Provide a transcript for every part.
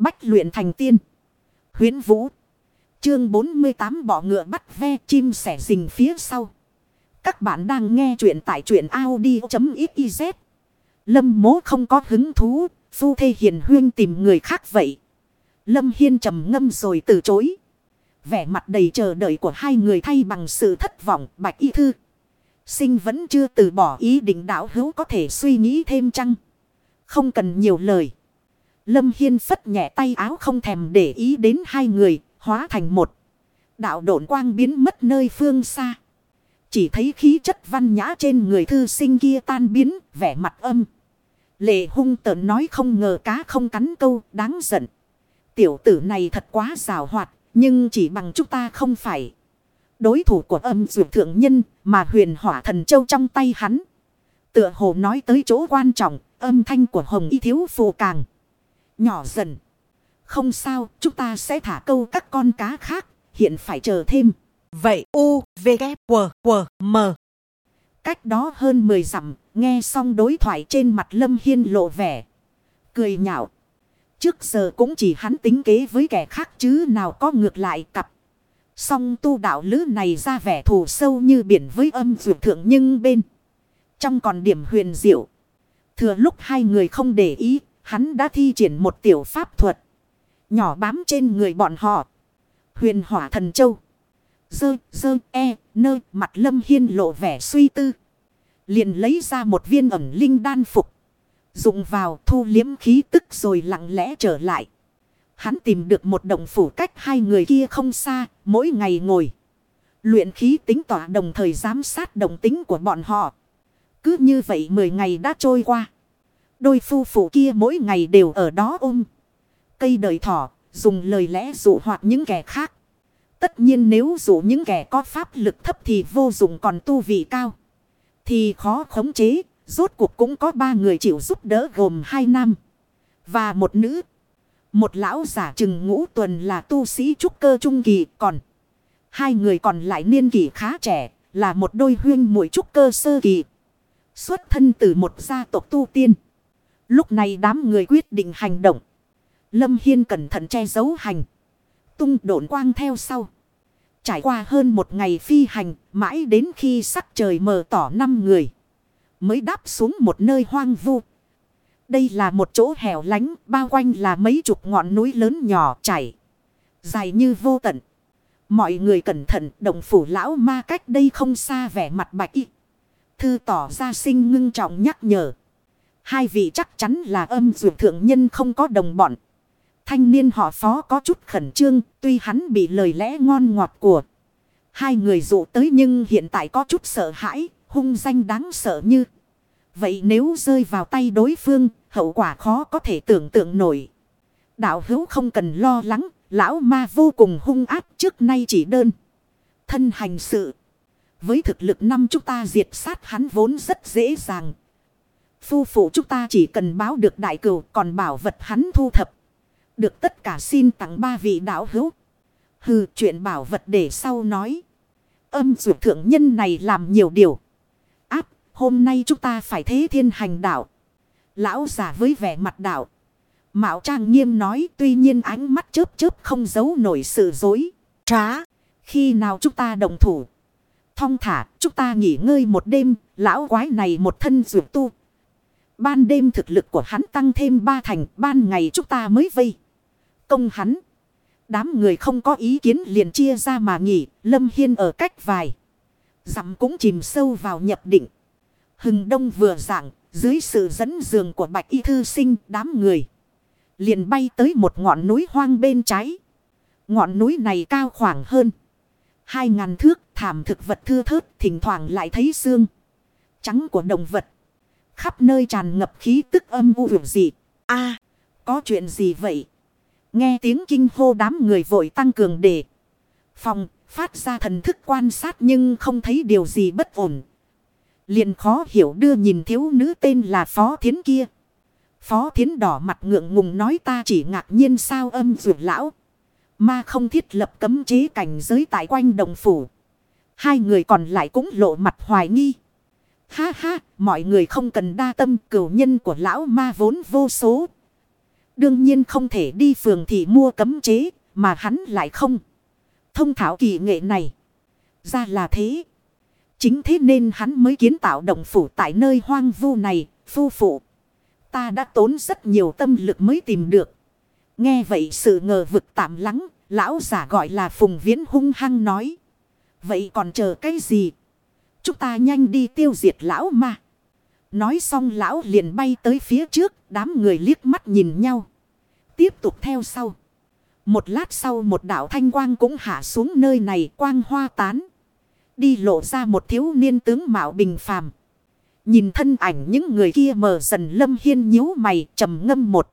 Bách luyện thành tiên. Huyến Vũ. Chương 48 bỏ ngựa bắt ve chim sẻ rình phía sau. Các bạn đang nghe truyện tại truyện Audi.xyz. Lâm mố không có hứng thú. Phu thê hiền huyên tìm người khác vậy. Lâm Hiên trầm ngâm rồi từ chối. Vẻ mặt đầy chờ đợi của hai người thay bằng sự thất vọng, bạch y thư. Sinh vẫn chưa từ bỏ ý định đảo hữu có thể suy nghĩ thêm chăng. Không cần nhiều lời. Lâm Hiên phất nhẹ tay áo không thèm để ý đến hai người, hóa thành một. Đạo độn quang biến mất nơi phương xa. Chỉ thấy khí chất văn nhã trên người thư sinh kia tan biến, vẻ mặt âm. Lệ hung tợn nói không ngờ cá không cắn câu, đáng giận. Tiểu tử này thật quá rào hoạt, nhưng chỉ bằng chúng ta không phải. Đối thủ của âm dược thượng nhân, mà huyền hỏa thần châu trong tay hắn. Tựa hồ nói tới chỗ quan trọng, âm thanh của hồng y thiếu phù càng nhỏ dần. Không sao, chúng ta sẽ thả câu các con cá khác, hiện phải chờ thêm. Vậy U, V, K, W, W, M. Cách đó hơn 10 dặm, nghe xong đối thoại trên mặt Lâm Hiên lộ vẻ. Cười nhạo. Trước giờ cũng chỉ hắn tính kế với kẻ khác chứ nào có ngược lại cặp. Song tu đạo lữ này ra vẻ thù sâu như biển với âm dược thượng nhưng bên. Trong còn điểm huyền diệu. Thừa lúc hai người không để ý, Hắn đã thi triển một tiểu pháp thuật. Nhỏ bám trên người bọn họ. Huyền hỏa thần châu. Dơ, dơ, e, nơ, mặt lâm hiên lộ vẻ suy tư. Liền lấy ra một viên ẩm linh đan phục. Dụng vào thu liếm khí tức rồi lặng lẽ trở lại. Hắn tìm được một đồng phủ cách hai người kia không xa, mỗi ngày ngồi. Luyện khí tính tỏa đồng thời giám sát đồng tính của bọn họ. Cứ như vậy 10 ngày đã trôi qua. Đôi phu phụ kia mỗi ngày đều ở đó ôm. Cây đời thỏ, dùng lời lẽ dụ hoặc những kẻ khác. Tất nhiên nếu dụ những kẻ có pháp lực thấp thì vô dụng còn tu vị cao. Thì khó khống chế, rốt cuộc cũng có ba người chịu giúp đỡ gồm hai nam. Và một nữ. Một lão giả chừng ngũ tuần là tu sĩ trúc cơ trung kỳ còn. Hai người còn lại niên kỷ khá trẻ là một đôi huyên muội trúc cơ sơ kỳ. Xuất thân từ một gia tộc tu tiên. Lúc này đám người quyết định hành động. Lâm Hiên cẩn thận che giấu hành. Tung độn quang theo sau. Trải qua hơn một ngày phi hành, mãi đến khi sắc trời mờ tỏ năm người. Mới đáp xuống một nơi hoang vu. Đây là một chỗ hẻo lánh, bao quanh là mấy chục ngọn núi lớn nhỏ chảy. Dài như vô tận. Mọi người cẩn thận, đồng phủ lão ma cách đây không xa vẻ mặt bạch y. Thư tỏ ra sinh ngưng trọng nhắc nhở. Hai vị chắc chắn là âm dược thượng nhân không có đồng bọn. Thanh niên họ phó có chút khẩn trương, tuy hắn bị lời lẽ ngon ngọt của. Hai người dụ tới nhưng hiện tại có chút sợ hãi, hung danh đáng sợ như. Vậy nếu rơi vào tay đối phương, hậu quả khó có thể tưởng tượng nổi. Đạo hữu không cần lo lắng, lão ma vô cùng hung áp trước nay chỉ đơn. Thân hành sự. Với thực lực năm chúng ta diệt sát hắn vốn rất dễ dàng. Phu phụ chúng ta chỉ cần báo được đại cửu, còn bảo vật hắn thu thập. Được tất cả xin tặng ba vị đạo hữu. Hừ, chuyện bảo vật để sau nói. Âm dụ thượng nhân này làm nhiều điều. Áp, hôm nay chúng ta phải thế thiên hành đạo. Lão giả với vẻ mặt đạo. Mạo trang nghiêm nói, tuy nhiên ánh mắt chớp chớp không giấu nổi sự dối. Trá. Khi nào chúng ta đồng thủ. Thong thả, chúng ta nghỉ ngơi một đêm. Lão quái này một thân dụ tu Ban đêm thực lực của hắn tăng thêm ba thành, ban ngày chúng ta mới vây. Công hắn. Đám người không có ý kiến liền chia ra mà nghỉ, Lâm Hiên ở cách vài. Dặm cũng chìm sâu vào nhập định. Hừng đông vừa dạng, dưới sự dẫn dường của bạch y thư sinh đám người. Liền bay tới một ngọn núi hoang bên trái. Ngọn núi này cao khoảng hơn. Hai ngàn thước thảm thực vật thưa thớt thỉnh thoảng lại thấy xương. Trắng của động vật. Khắp nơi tràn ngập khí tức âm u vượt gì. a có chuyện gì vậy? Nghe tiếng kinh hô đám người vội tăng cường để. Phòng, phát ra thần thức quan sát nhưng không thấy điều gì bất ổn. liền khó hiểu đưa nhìn thiếu nữ tên là Phó Thiến kia. Phó Thiến đỏ mặt ngượng ngùng nói ta chỉ ngạc nhiên sao âm vượt lão. Mà không thiết lập cấm chế cảnh giới tại quanh đồng phủ. Hai người còn lại cũng lộ mặt hoài nghi. Ha ha, mọi người không cần đa tâm cửu nhân của lão ma vốn vô số. Đương nhiên không thể đi phường thì mua cấm chế, mà hắn lại không. Thông thảo kỳ nghệ này. Ra là thế. Chính thế nên hắn mới kiến tạo động phủ tại nơi hoang vu này, phu phụ. Ta đã tốn rất nhiều tâm lực mới tìm được. Nghe vậy sự ngờ vực tạm lắng, lão giả gọi là Phùng Viễn hung hăng nói. Vậy còn chờ cái gì? Chúng ta nhanh đi tiêu diệt lão ma. Nói xong lão liền bay tới phía trước, đám người liếc mắt nhìn nhau. Tiếp tục theo sau. Một lát sau một đảo thanh quang cũng hạ xuống nơi này quang hoa tán. Đi lộ ra một thiếu niên tướng mạo bình phàm. Nhìn thân ảnh những người kia mờ dần lâm hiên nhíu mày trầm ngâm một.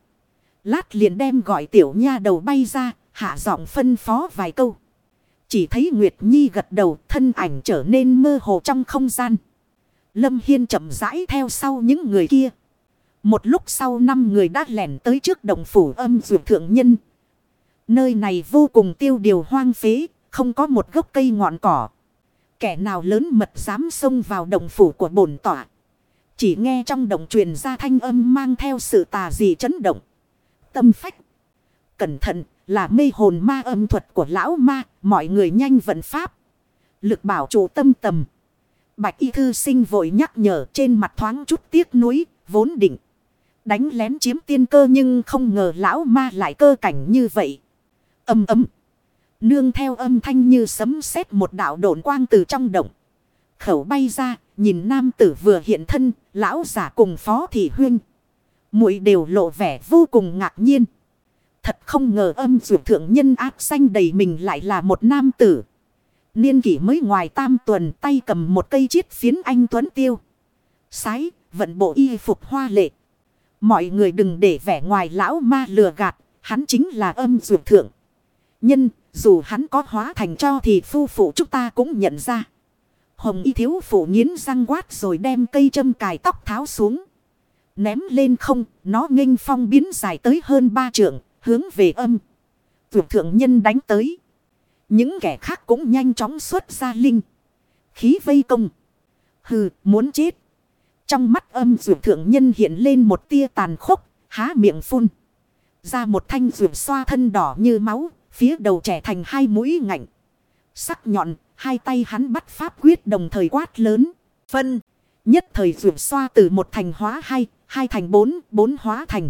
Lát liền đem gọi tiểu nha đầu bay ra, hạ giọng phân phó vài câu. Chỉ thấy Nguyệt Nhi gật đầu thân ảnh trở nên mơ hồ trong không gian. Lâm Hiên chậm rãi theo sau những người kia. Một lúc sau năm người đã lẻn tới trước đồng phủ âm dược thượng nhân. Nơi này vô cùng tiêu điều hoang phế, không có một gốc cây ngọn cỏ. Kẻ nào lớn mật dám xông vào đồng phủ của bổn tỏa. Chỉ nghe trong đồng truyền ra thanh âm mang theo sự tà dị chấn động. Tâm phách. Cẩn thận là mê hồn ma âm thuật của lão ma. Mọi người nhanh vận pháp. Lực bảo chủ tâm tầm. Bạch y thư sinh vội nhắc nhở trên mặt thoáng chút tiếc nuối. Vốn định. Đánh lén chiếm tiên cơ nhưng không ngờ lão ma lại cơ cảnh như vậy. Âm ấm. Nương theo âm thanh như sấm sét một đạo độn quang từ trong động. Khẩu bay ra, nhìn nam tử vừa hiện thân, lão giả cùng phó thị huyên. muội đều lộ vẻ vô cùng ngạc nhiên. Thật không ngờ âm dụ thượng nhân ác xanh đầy mình lại là một nam tử. Niên kỷ mới ngoài tam tuần tay cầm một cây chiết phiến anh tuấn tiêu. Sái, vận bộ y phục hoa lệ. Mọi người đừng để vẻ ngoài lão ma lừa gạt, hắn chính là âm dụ thượng. Nhân, dù hắn có hóa thành cho thì phu phụ chúng ta cũng nhận ra. Hồng y thiếu phụ nghiến răng quát rồi đem cây châm cài tóc tháo xuống. Ném lên không, nó nghênh phong biến dài tới hơn ba trượng, hướng về âm. Vượt thượng nhân đánh tới. Những kẻ khác cũng nhanh chóng xuất ra linh. Khí vây công. Hừ, muốn chết. Trong mắt âm dược thượng nhân hiện lên một tia tàn khốc, há miệng phun. Ra một thanh dược xoa thân đỏ như máu, phía đầu trẻ thành hai mũi ngạnh. Sắc nhọn, hai tay hắn bắt pháp quyết đồng thời quát lớn. Phân, nhất thời dược xoa từ một thành hóa hai, hai thành bốn, bốn hóa thành.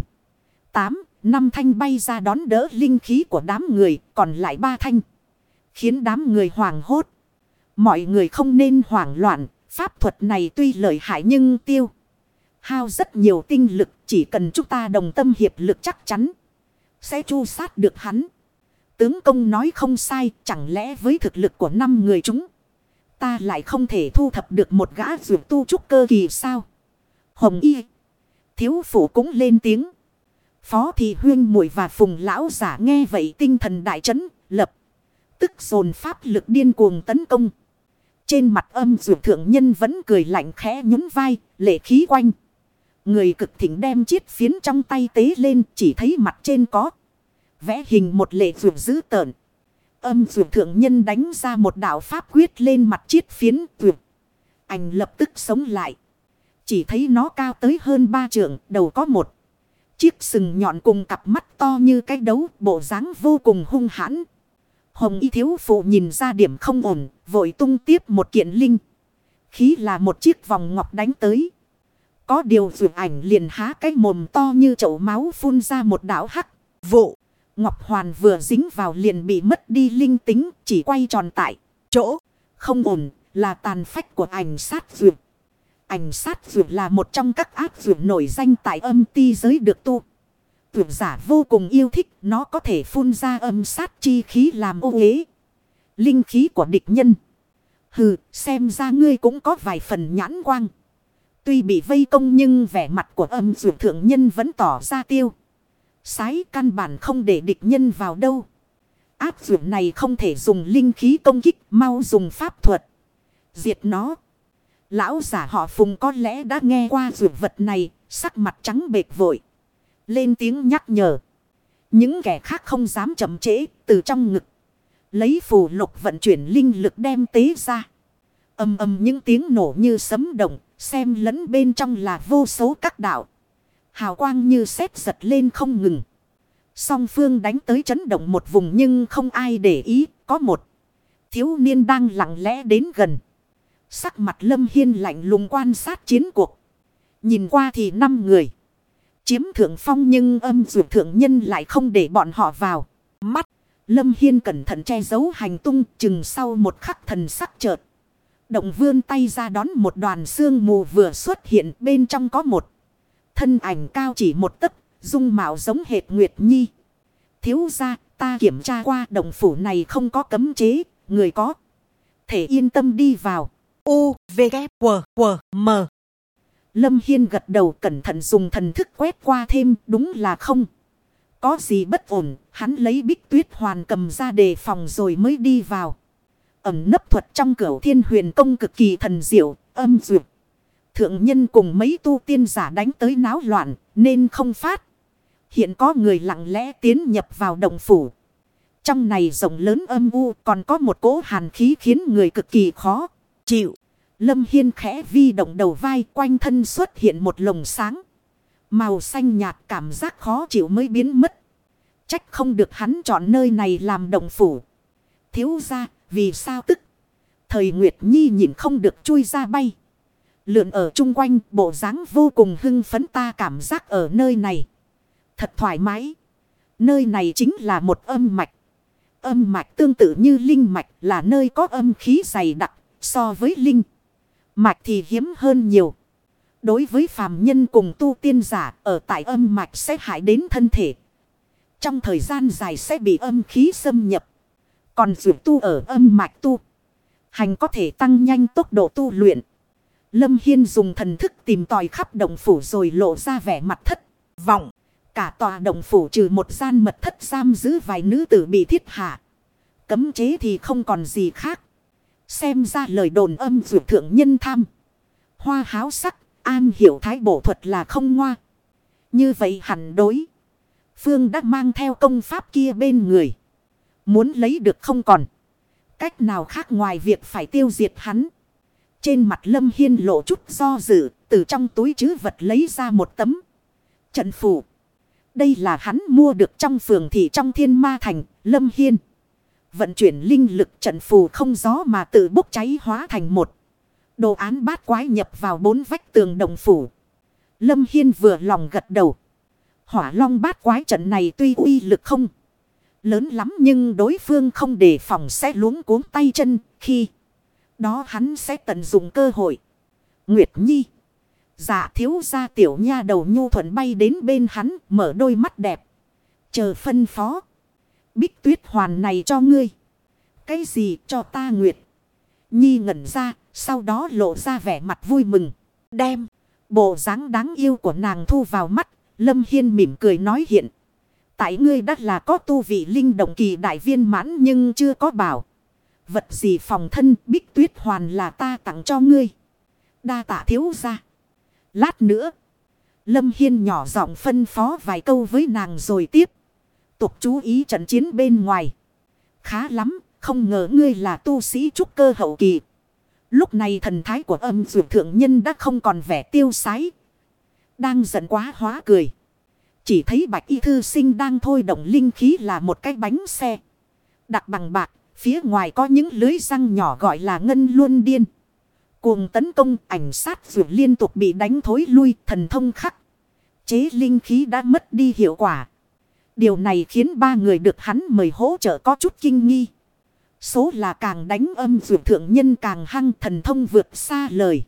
Tám, năm thanh bay ra đón đỡ linh khí của đám người, còn lại ba thanh. Khiến đám người hoảng hốt. Mọi người không nên hoảng loạn, pháp thuật này tuy lợi hại nhưng tiêu. Hao rất nhiều tinh lực, chỉ cần chúng ta đồng tâm hiệp lực chắc chắn. Sẽ chu sát được hắn. Tướng công nói không sai, chẳng lẽ với thực lực của năm người chúng. Ta lại không thể thu thập được một gã dược tu trúc cơ kỳ sao. Hồng y. Thiếu phủ cũng lên tiếng. Phó thị huyên muội và phùng lão giả nghe vậy tinh thần đại chấn, lập. Tức dồn pháp lực điên cuồng tấn công. Trên mặt âm dược thượng nhân vẫn cười lạnh khẽ nhún vai, lệ khí quanh. Người cực thỉnh đem chiết phiến trong tay tế lên chỉ thấy mặt trên có. Vẽ hình một lệ vượt dữ tợn. Âm vượt thượng nhân đánh ra một đạo pháp quyết lên mặt chiết phiến vượt. Ảnh lập tức sống lại. Chỉ thấy nó cao tới hơn ba trượng, đầu có một. Chiếc sừng nhọn cùng cặp mắt to như cái đấu, bộ dáng vô cùng hung hãn. Hồng y thiếu phụ nhìn ra điểm không ổn, vội tung tiếp một kiện linh. Khí là một chiếc vòng ngọc đánh tới. Có điều vượt ảnh liền há cái mồm to như chậu máu phun ra một đảo hắc. Vụ. Ngọc Hoàn vừa dính vào liền bị mất đi linh tính, chỉ quay tròn tại chỗ. Không ổn, là tàn phách của ảnh sát dược. Ảnh sát vượt là một trong các ác vượt nổi danh tại âm ti giới được tu. Vượt giả vô cùng yêu thích, nó có thể phun ra âm sát chi khí làm ô uế. Linh khí của địch nhân. Hừ, xem ra ngươi cũng có vài phần nhãn quang. Tuy bị vây công nhưng vẻ mặt của âm dược thượng nhân vẫn tỏ ra tiêu. Sái căn bản không để địch nhân vào đâu. Áp dụng này không thể dùng linh khí công kích, mau dùng pháp thuật. Diệt nó. Lão giả họ phùng có lẽ đã nghe qua dụng vật này, sắc mặt trắng bệt vội. Lên tiếng nhắc nhở. Những kẻ khác không dám chậm trễ, từ trong ngực. Lấy phù lục vận chuyển linh lực đem tế ra. Âm âm những tiếng nổ như sấm động, xem lẫn bên trong là vô số các đạo. Hào quang như sét giật lên không ngừng. Song phương đánh tới chấn động một vùng nhưng không ai để ý. Có một thiếu niên đang lặng lẽ đến gần. Sắc mặt Lâm Hiên lạnh lùng quan sát chiến cuộc. Nhìn qua thì năm người. Chiếm thượng phong nhưng âm dụ thượng nhân lại không để bọn họ vào. Mắt. Lâm Hiên cẩn thận che giấu hành tung chừng sau một khắc thần sắc chợt. Động vươn tay ra đón một đoàn xương mù vừa xuất hiện bên trong có một. Thân ảnh cao chỉ một tấc, dung mạo giống hệt Nguyệt Nhi. Thiếu ra, ta kiểm tra qua đồng phủ này không có cấm chế, người có. Thể yên tâm đi vào. U, V, K, W, W, M. Lâm Hiên gật đầu cẩn thận dùng thần thức quét qua thêm đúng là không. Có gì bất ổn, hắn lấy bích tuyết hoàn cầm ra đề phòng rồi mới đi vào. Ẩm nấp thuật trong cửa thiên huyền công cực kỳ thần diệu, âm duyệt. Thượng nhân cùng mấy tu tiên giả đánh tới náo loạn, nên không phát. Hiện có người lặng lẽ tiến nhập vào động phủ. Trong này rộng lớn âm u còn có một cỗ hàn khí khiến người cực kỳ khó chịu. Lâm Hiên khẽ vi động đầu vai quanh thân xuất hiện một lồng sáng. Màu xanh nhạt cảm giác khó chịu mới biến mất. Trách không được hắn chọn nơi này làm động phủ. Thiếu ra vì sao tức. Thời Nguyệt Nhi nhìn không được chui ra bay. Lượn ở chung quanh, bộ dáng vô cùng hưng phấn ta cảm giác ở nơi này. Thật thoải mái. Nơi này chính là một âm mạch. Âm mạch tương tự như linh mạch là nơi có âm khí dày đặc so với linh. Mạch thì hiếm hơn nhiều. Đối với phàm nhân cùng tu tiên giả, ở tại âm mạch sẽ hại đến thân thể. Trong thời gian dài sẽ bị âm khí xâm nhập. Còn dù tu ở âm mạch tu. Hành có thể tăng nhanh tốc độ tu luyện. Lâm Hiên dùng thần thức tìm tòi khắp đồng phủ rồi lộ ra vẻ mặt thất vọng. Cả tòa đồng phủ trừ một gian mật thất giam giữ vài nữ tử bị thiết hạ. Cấm chế thì không còn gì khác. Xem ra lời đồn âm dụ thượng nhân tham. Hoa háo sắc, an hiểu thái bổ thuật là không ngoa. Như vậy hẳn đối. Phương đã mang theo công pháp kia bên người. Muốn lấy được không còn. Cách nào khác ngoài việc phải tiêu diệt hắn. Trên mặt Lâm Hiên lộ chút do dự. Từ trong túi chứ vật lấy ra một tấm. Trận phủ. Đây là hắn mua được trong phường thị trong thiên ma thành. Lâm Hiên. Vận chuyển linh lực trận phù không gió mà tự bốc cháy hóa thành một. Đồ án bát quái nhập vào bốn vách tường đồng phủ. Lâm Hiên vừa lòng gật đầu. Hỏa long bát quái trận này tuy uy lực không lớn lắm nhưng đối phương không đề phòng sẽ luống cuống tay chân khi đó hắn sẽ tận dụng cơ hội. Nguyệt Nhi. Dạ thiếu ra tiểu nha đầu nhu thuận bay đến bên hắn, mở đôi mắt đẹp. Chờ phân phó. Bích tuyết hoàn này cho ngươi. Cái gì cho ta Nguyệt. Nhi ngẩn ra. Sau đó lộ ra vẻ mặt vui mừng. Đem. Bộ dáng đáng yêu của nàng thu vào mắt. Lâm Hiên mỉm cười nói hiện. Tại ngươi đã là có tu vị linh động kỳ đại viên mãn nhưng chưa có bảo. Vật gì phòng thân, bích tuyết hoàn là ta tặng cho ngươi. Đa tạ thiếu ra. Lát nữa. Lâm Hiên nhỏ giọng phân phó vài câu với nàng rồi tiếp. Tục chú ý trận chiến bên ngoài. Khá lắm. Không ngờ ngươi là tu sĩ trúc cơ hậu kỳ. Lúc này thần thái của âm dược thượng nhân đã không còn vẻ tiêu sái. Đang giận quá hóa cười. Chỉ thấy bạch y thư sinh đang thôi động linh khí là một cái bánh xe. Đặc bằng bạc, phía ngoài có những lưới răng nhỏ gọi là ngân luân điên. Cuồng tấn công ảnh sát dược liên tục bị đánh thối lui thần thông khắc. Chế linh khí đã mất đi hiệu quả. Điều này khiến ba người được hắn mời hỗ trợ có chút kinh nghi. Số là càng đánh âm vượt thượng nhân càng hăng thần thông vượt xa lời.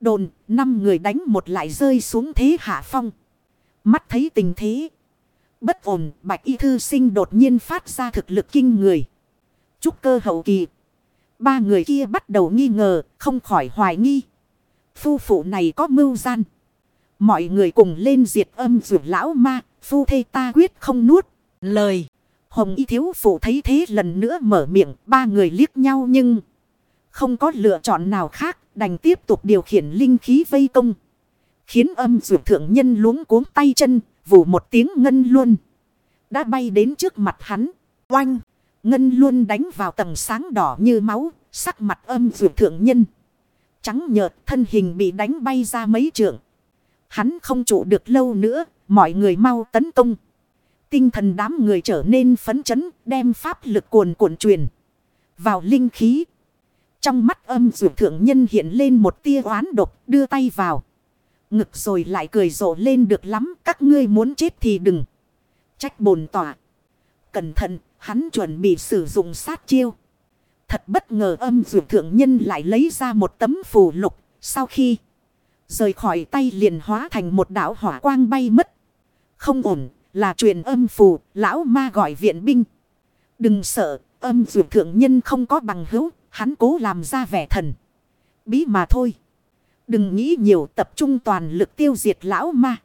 Đồn, năm người đánh một lại rơi xuống thế hạ phong. Mắt thấy tình thế. Bất ổn, bạch y thư sinh đột nhiên phát ra thực lực kinh người. Trúc cơ hậu kỳ. Ba người kia bắt đầu nghi ngờ, không khỏi hoài nghi. Phu phụ này có mưu gian. Mọi người cùng lên diệt âm rượu lão ma, phu thê ta quyết không nuốt. Lời. Hồng y thiếu phụ thấy thế lần nữa mở miệng, ba người liếc nhau nhưng... Không có lựa chọn nào khác, đành tiếp tục điều khiển linh khí vây công. Khiến âm dụ thượng nhân luống cuống tay chân, vù một tiếng ngân luôn. Đã bay đến trước mặt hắn. Oanh! Ngân luôn đánh vào tầng sáng đỏ như máu, sắc mặt âm dụ thượng nhân. Trắng nhợt thân hình bị đánh bay ra mấy trượng. Hắn không trụ được lâu nữa, mọi người mau tấn công. Tinh thần đám người trở nên phấn chấn, đem pháp lực cuồn cuộn truyền vào linh khí. Trong mắt âm dụ thượng nhân hiện lên một tia oán độc, đưa tay vào. Ngực rồi lại cười rộ lên được lắm, các ngươi muốn chết thì đừng. Trách bồn tỏa. Cẩn thận, hắn chuẩn bị sử dụng sát chiêu. Thật bất ngờ âm dụ thượng nhân lại lấy ra một tấm phù lục, sau khi rời khỏi tay liền hóa thành một đảo hỏa quang bay mất. Không ổn, là truyền âm phù, lão ma gọi viện binh. Đừng sợ, âm dụ thượng nhân không có bằng hữu, hắn cố làm ra vẻ thần. Bí mà thôi. Đừng nghĩ nhiều tập trung toàn lực tiêu diệt lão ma.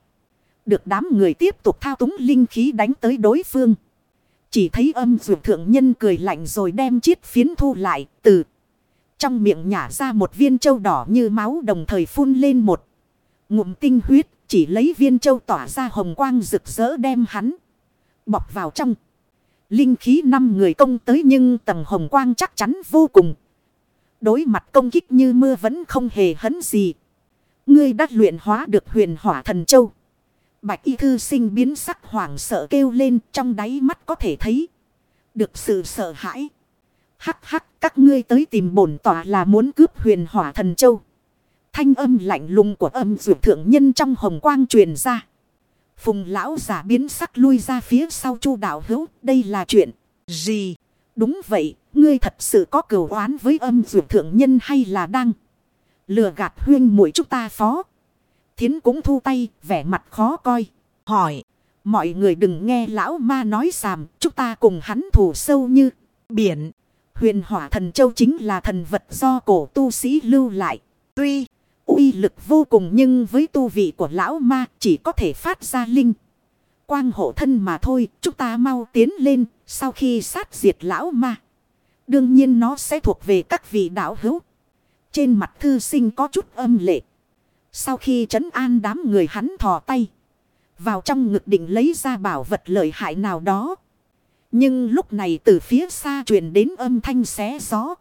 Được đám người tiếp tục thao túng linh khí đánh tới đối phương. Chỉ thấy âm dụ thượng nhân cười lạnh rồi đem chiếc phiến thu lại từ. Trong miệng nhả ra một viên châu đỏ như máu đồng thời phun lên một ngụm tinh huyết. Chỉ lấy viên châu tỏa ra hồng quang rực rỡ đem hắn. Bọc vào trong. Linh khí năm người công tới nhưng tầng hồng quang chắc chắn vô cùng. Đối mặt công kích như mưa vẫn không hề hấn gì. Ngươi đã luyện hóa được huyền hỏa thần châu. Bạch y thư sinh biến sắc hoảng sợ kêu lên, trong đáy mắt có thể thấy. Được sự sợ hãi. Hắc hắc, các ngươi tới tìm bổn tỏa là muốn cướp huyền hỏa thần châu. Thanh âm lạnh lùng của âm dược thượng nhân trong hồng quang truyền ra. Phùng lão giả biến sắc lui ra phía sau chu đạo hữu. Đây là chuyện gì? Đúng vậy, ngươi thật sự có cửu oán với âm dược thượng nhân hay là đang lừa gạt huyên mũi chúng ta phó. Thiến cũng thu tay, vẻ mặt khó coi. Hỏi, mọi người đừng nghe lão ma nói xàm, chúng ta cùng hắn thủ sâu như biển. Huyền hỏa thần châu chính là thần vật do cổ tu sĩ lưu lại. Tuy uy lực vô cùng nhưng với tu vị của lão ma chỉ có thể phát ra linh. Quang hộ thân mà thôi, chúng ta mau tiến lên, sau khi sát diệt lão ma. Đương nhiên nó sẽ thuộc về các vị đạo hữu. Trên mặt thư sinh có chút âm lệ. Sau khi trấn an đám người hắn thò tay. Vào trong ngực định lấy ra bảo vật lợi hại nào đó. Nhưng lúc này từ phía xa truyền đến âm thanh xé gió.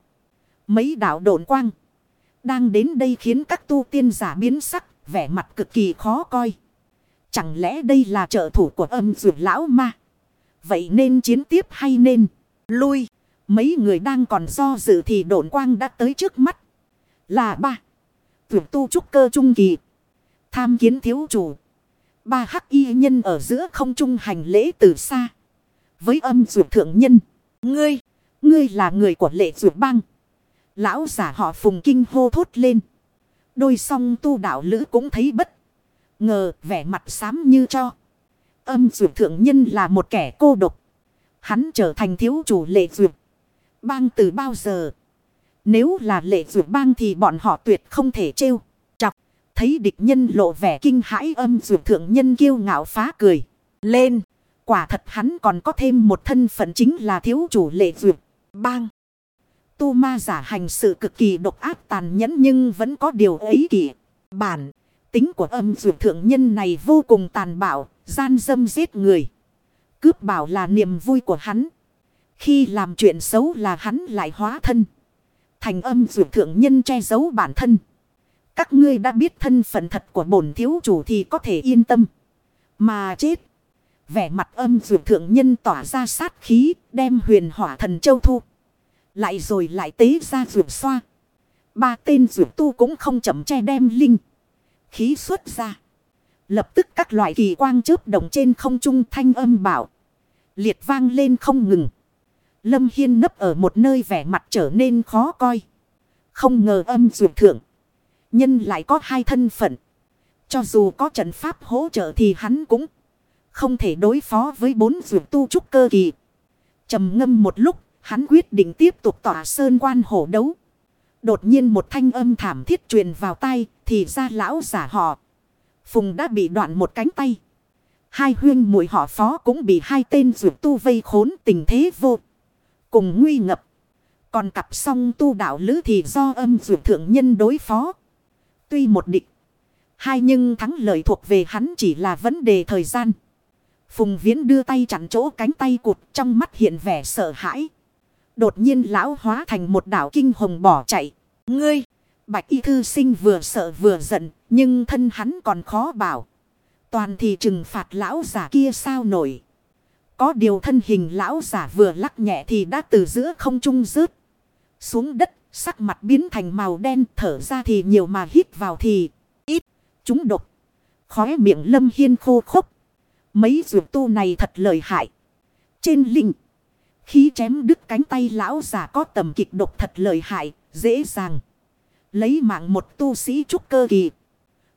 Mấy đạo độn quang. Đang đến đây khiến các tu tiên giả biến sắc, vẻ mặt cực kỳ khó coi. Chẳng lẽ đây là trợ thủ của âm dụ lão ma? Vậy nên chiến tiếp hay nên lui? Mấy người đang còn do dự thì độn quang đã tới trước mắt. Là ba. Tuyệt tu trúc cơ trung kỳ. Tham kiến thiếu chủ. Ba hắc y nhân ở giữa không trung hành lễ từ xa. Với âm dụ thượng nhân. Ngươi. Ngươi là người của lệ dụ bang. Lão giả họ phùng kinh hô thốt lên. Đôi song tu đạo lữ cũng thấy bất. Ngờ, vẻ mặt xám như cho. Âm dược thượng nhân là một kẻ cô độc. Hắn trở thành thiếu chủ lệ dược. Bang từ bao giờ? Nếu là lệ dược bang thì bọn họ tuyệt không thể trêu. Chọc. Thấy địch nhân lộ vẻ kinh hãi, âm dược thượng nhân kiêu ngạo phá cười. Lên. Quả thật hắn còn có thêm một thân phận chính là thiếu chủ lệ dược. Bang. Tu ma giả hành sự cực kỳ độc ác tàn nhẫn nhưng vẫn có điều ấy kỳ. Bản. Tính của âm dược thượng nhân này vô cùng tàn bạo. Gian dâm giết người. Cướp bảo là niềm vui của hắn. Khi làm chuyện xấu là hắn lại hóa thân. Thành âm dược thượng nhân che giấu bản thân. Các ngươi đã biết thân phận thật của bổn thiếu chủ thì có thể yên tâm. Mà chết. Vẻ mặt âm dược thượng nhân tỏa ra sát khí. Đem huyền hỏa thần châu thu. Lại rồi lại tế ra rượu xoa. Ba tên rượu tu cũng không chậm che đem linh. Khí xuất ra. Lập tức các loại kỳ quang chớp động trên không trung thanh âm bảo. Liệt vang lên không ngừng. Lâm Hiên nấp ở một nơi vẻ mặt trở nên khó coi. Không ngờ âm dụ thượng. Nhân lại có hai thân phận. Cho dù có trận pháp hỗ trợ thì hắn cũng không thể đối phó với bốn dụ tu trúc cơ kỳ. trầm ngâm một lúc, hắn quyết định tiếp tục tỏa sơn quan hổ đấu. Đột nhiên một thanh âm thảm thiết truyền vào tay, thì ra lão giả họ. Phùng đã bị đoạn một cánh tay. Hai huyên mũi họ phó cũng bị hai tên rượu tu vây khốn tình thế vô. Cùng nguy ngập. Còn cặp song tu đạo lữ thì do âm rượu thượng nhân đối phó. Tuy một định Hai nhưng thắng lợi thuộc về hắn chỉ là vấn đề thời gian. Phùng viễn đưa tay chặn chỗ cánh tay cụt trong mắt hiện vẻ sợ hãi. Đột nhiên lão hóa thành một đảo kinh hồng bỏ chạy. Ngươi! Bạch y thư sinh vừa sợ vừa giận. Nhưng thân hắn còn khó bảo. Toàn thì trừng phạt lão giả kia sao nổi. Có điều thân hình lão giả vừa lắc nhẹ thì đã từ giữa không trung rớt. Xuống đất, sắc mặt biến thành màu đen, thở ra thì nhiều mà hít vào thì ít. Chúng độc. Khóe miệng lâm hiên khô khốc. Mấy dược tu này thật lợi hại. Trên linh. Khí chém đứt cánh tay lão giả có tầm kịch độc thật lợi hại, dễ dàng. Lấy mạng một tu sĩ trúc cơ kỳ.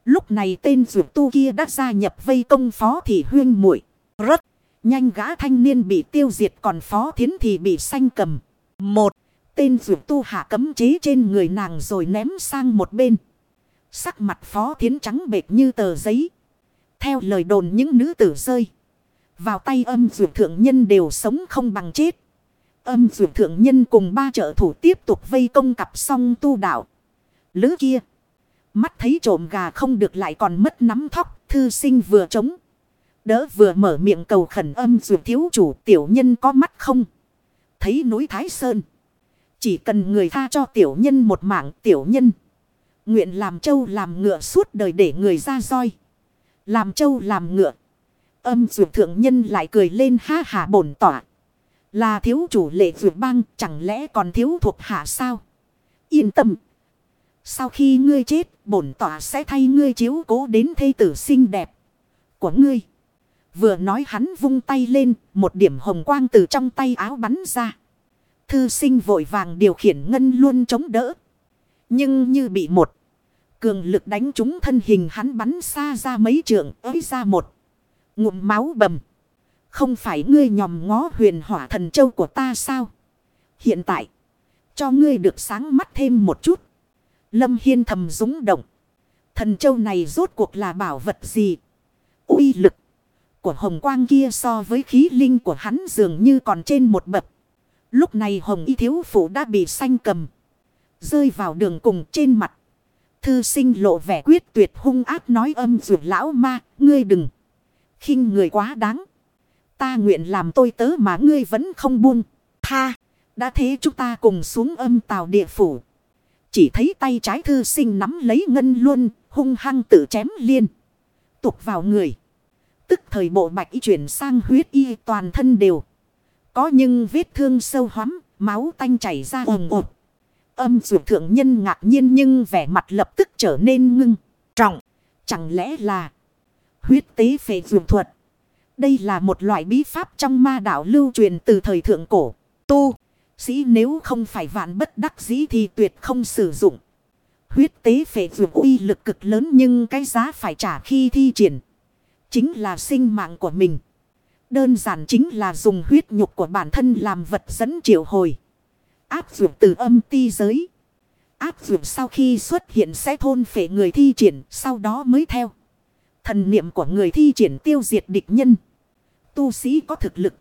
Lúc này tên rượu tu kia đã gia nhập vây công phó thị huyên muội Rất nhanh gã thanh niên bị tiêu diệt còn phó thiến thì bị sanh cầm. Một tên rượu tu hạ cấm chế trên người nàng rồi ném sang một bên. Sắc mặt phó thiến trắng bệt như tờ giấy. Theo lời đồn những nữ tử rơi. Vào tay âm dược thượng nhân đều sống không bằng chết. Âm dược thượng nhân cùng ba trợ thủ tiếp tục vây công cặp song tu đạo. Lứ kia. Mắt thấy trộm gà không được lại còn mất nắm thóc. Thư sinh vừa trống. Đỡ vừa mở miệng cầu khẩn âm dược thiếu chủ, tiểu nhân có mắt không. Thấy núi Thái Sơn. Chỉ cần người tha cho tiểu nhân một mạng, tiểu nhân. Nguyện làm châu làm ngựa suốt đời để người ra roi. Làm châu làm ngựa. Âm dược thượng nhân lại cười lên ha hà bổn tỏa. Là thiếu chủ lệ dược băng chẳng lẽ còn thiếu thuộc hạ sao? Yên tâm. Sau khi ngươi chết, bổn tỏa sẽ thay ngươi chiếu cố đến thê tử xinh đẹp của ngươi. Vừa nói hắn vung tay lên, một điểm hồng quang từ trong tay áo bắn ra. Thư sinh vội vàng điều khiển ngân luôn chống đỡ. Nhưng như bị một. Cường lực đánh trúng thân hình hắn bắn xa ra mấy trượng, ới ra một. Ngụm máu bầm. Không phải ngươi nhòm ngó huyền hỏa thần châu của ta sao? Hiện tại. Cho ngươi được sáng mắt thêm một chút. Lâm Hiên thầm rúng động. Thần châu này rốt cuộc là bảo vật gì? uy lực của hồng quang kia so với khí linh của hắn dường như còn trên một bậc. Lúc này hồng y thiếu phụ đã bị xanh cầm. Rơi vào đường cùng trên mặt. Thư sinh lộ vẻ quyết tuyệt hung ác nói âm dụ lão ma, ngươi đừng khinh người quá đáng. Ta nguyện làm tôi tớ mà ngươi vẫn không buông. Tha, đã thế chúng ta cùng xuống âm tàu địa phủ. Chỉ thấy tay trái thư sinh nắm lấy ngân luôn, hung hăng tự chém liên. Tục vào người. Tức thời bộ bạch y chuyển sang huyết y toàn thân đều. Có nhưng vết thương sâu hoắm, máu tanh chảy ra ồn ồn. Âm dụ thượng nhân ngạc nhiên nhưng vẻ mặt lập tức trở nên ngưng, trọng. Chẳng lẽ là huyết tế phệ dụ thuật. Đây là một loại bí pháp trong ma đạo lưu truyền từ thời thượng cổ. Tu, sĩ nếu không phải vạn bất đắc dĩ thì tuyệt không sử dụng. Huyết tế phệ dụ uy lực cực lớn nhưng cái giá phải trả khi thi triển. Chính là sinh mạng của mình. Đơn giản chính là dùng huyết nhục của bản thân làm vật dẫn triệu hồi. Áp dụng từ âm ti giới. Áp dụng sau khi xuất hiện sẽ thôn phệ người thi triển, sau đó mới theo. Thần niệm của người thi triển tiêu diệt địch nhân. Tu sĩ có thực lực.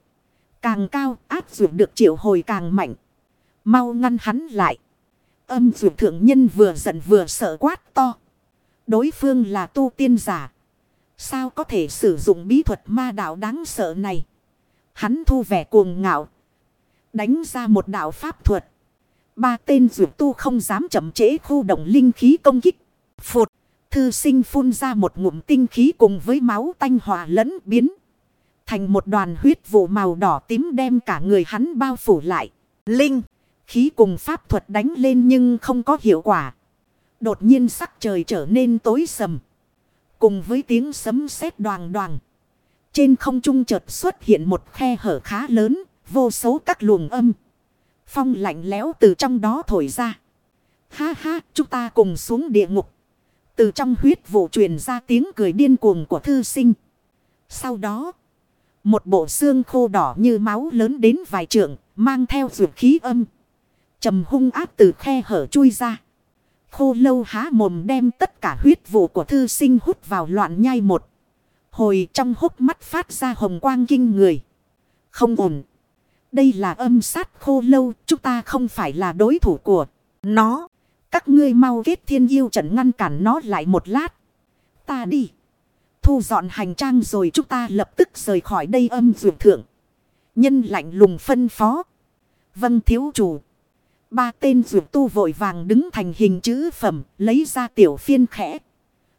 Càng cao, áp dụng được triệu hồi càng mạnh. Mau ngăn hắn lại. Âm dụng thượng nhân vừa giận vừa sợ quát to. Đối phương là tu tiên giả. Sao có thể sử dụng bí thuật ma đạo đáng sợ này? Hắn thu vẻ cuồng ngạo. Đánh ra một đạo pháp thuật. Ba tên dược tu không dám chậm trễ khu động linh khí công kích. Phụt. Thư sinh phun ra một ngụm tinh khí cùng với máu tanh hòa lẫn biến. Thành một đoàn huyết vụ màu đỏ tím đem cả người hắn bao phủ lại. Linh. Khí cùng pháp thuật đánh lên nhưng không có hiệu quả. Đột nhiên sắc trời trở nên tối sầm. Cùng với tiếng sấm sét đoàn đoàn. Trên không trung chợt xuất hiện một khe hở khá lớn, vô số các luồng âm. Phong lạnh lẽo từ trong đó thổi ra. Ha ha, chúng ta cùng xuống địa ngục. Từ trong huyết vụ truyền ra tiếng cười điên cuồng của thư sinh. Sau đó, một bộ xương khô đỏ như máu lớn đến vài trượng, mang theo ruột khí âm. trầm hung áp từ khe hở chui ra. Khô lâu há mồm đem tất cả huyết vụ của thư sinh hút vào loạn nhai một. Hồi trong hốc mắt phát ra hồng quang kinh người. Không ổn. Đây là âm sát khô lâu. Chúng ta không phải là đối thủ của nó. Các ngươi mau kết thiên yêu trận ngăn cản nó lại một lát. Ta đi. Thu dọn hành trang rồi chúng ta lập tức rời khỏi đây âm dược thượng. Nhân lạnh lùng phân phó. Vâng thiếu chủ. Ba tên dược tu vội vàng đứng thành hình chữ phẩm, lấy ra tiểu phiên khẽ.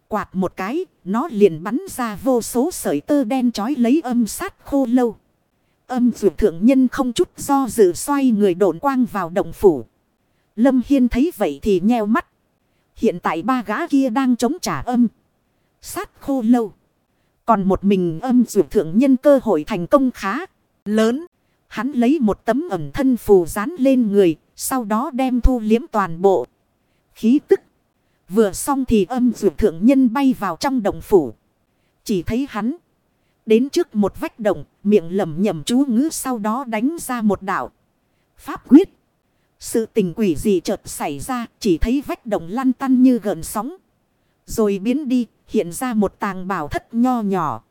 Quạt một cái, nó liền bắn ra vô số sợi tơ đen chói lấy âm sát khô lâu. Âm dược thượng nhân không chút do dự xoay người độn quang vào động phủ. Lâm Hiên thấy vậy thì nheo mắt. Hiện tại ba gã kia đang chống trả âm. Sát khô lâu. Còn một mình âm dụ thượng nhân cơ hội thành công khá lớn. Hắn lấy một tấm ẩm thân phù dán lên người. Sau đó đem thu liếm toàn bộ. Khí tức. Vừa xong thì âm dụ thượng nhân bay vào trong động phủ. Chỉ thấy hắn. Đến trước một vách động. Miệng lẩm nhẩm chú ngữ sau đó đánh ra một đạo. Pháp quyết. Sự tình quỷ gì chợt xảy ra. Chỉ thấy vách động lăn tăn như gợn sóng. Rồi biến đi. Hiện ra một tàng bảo thất nho nhỏ.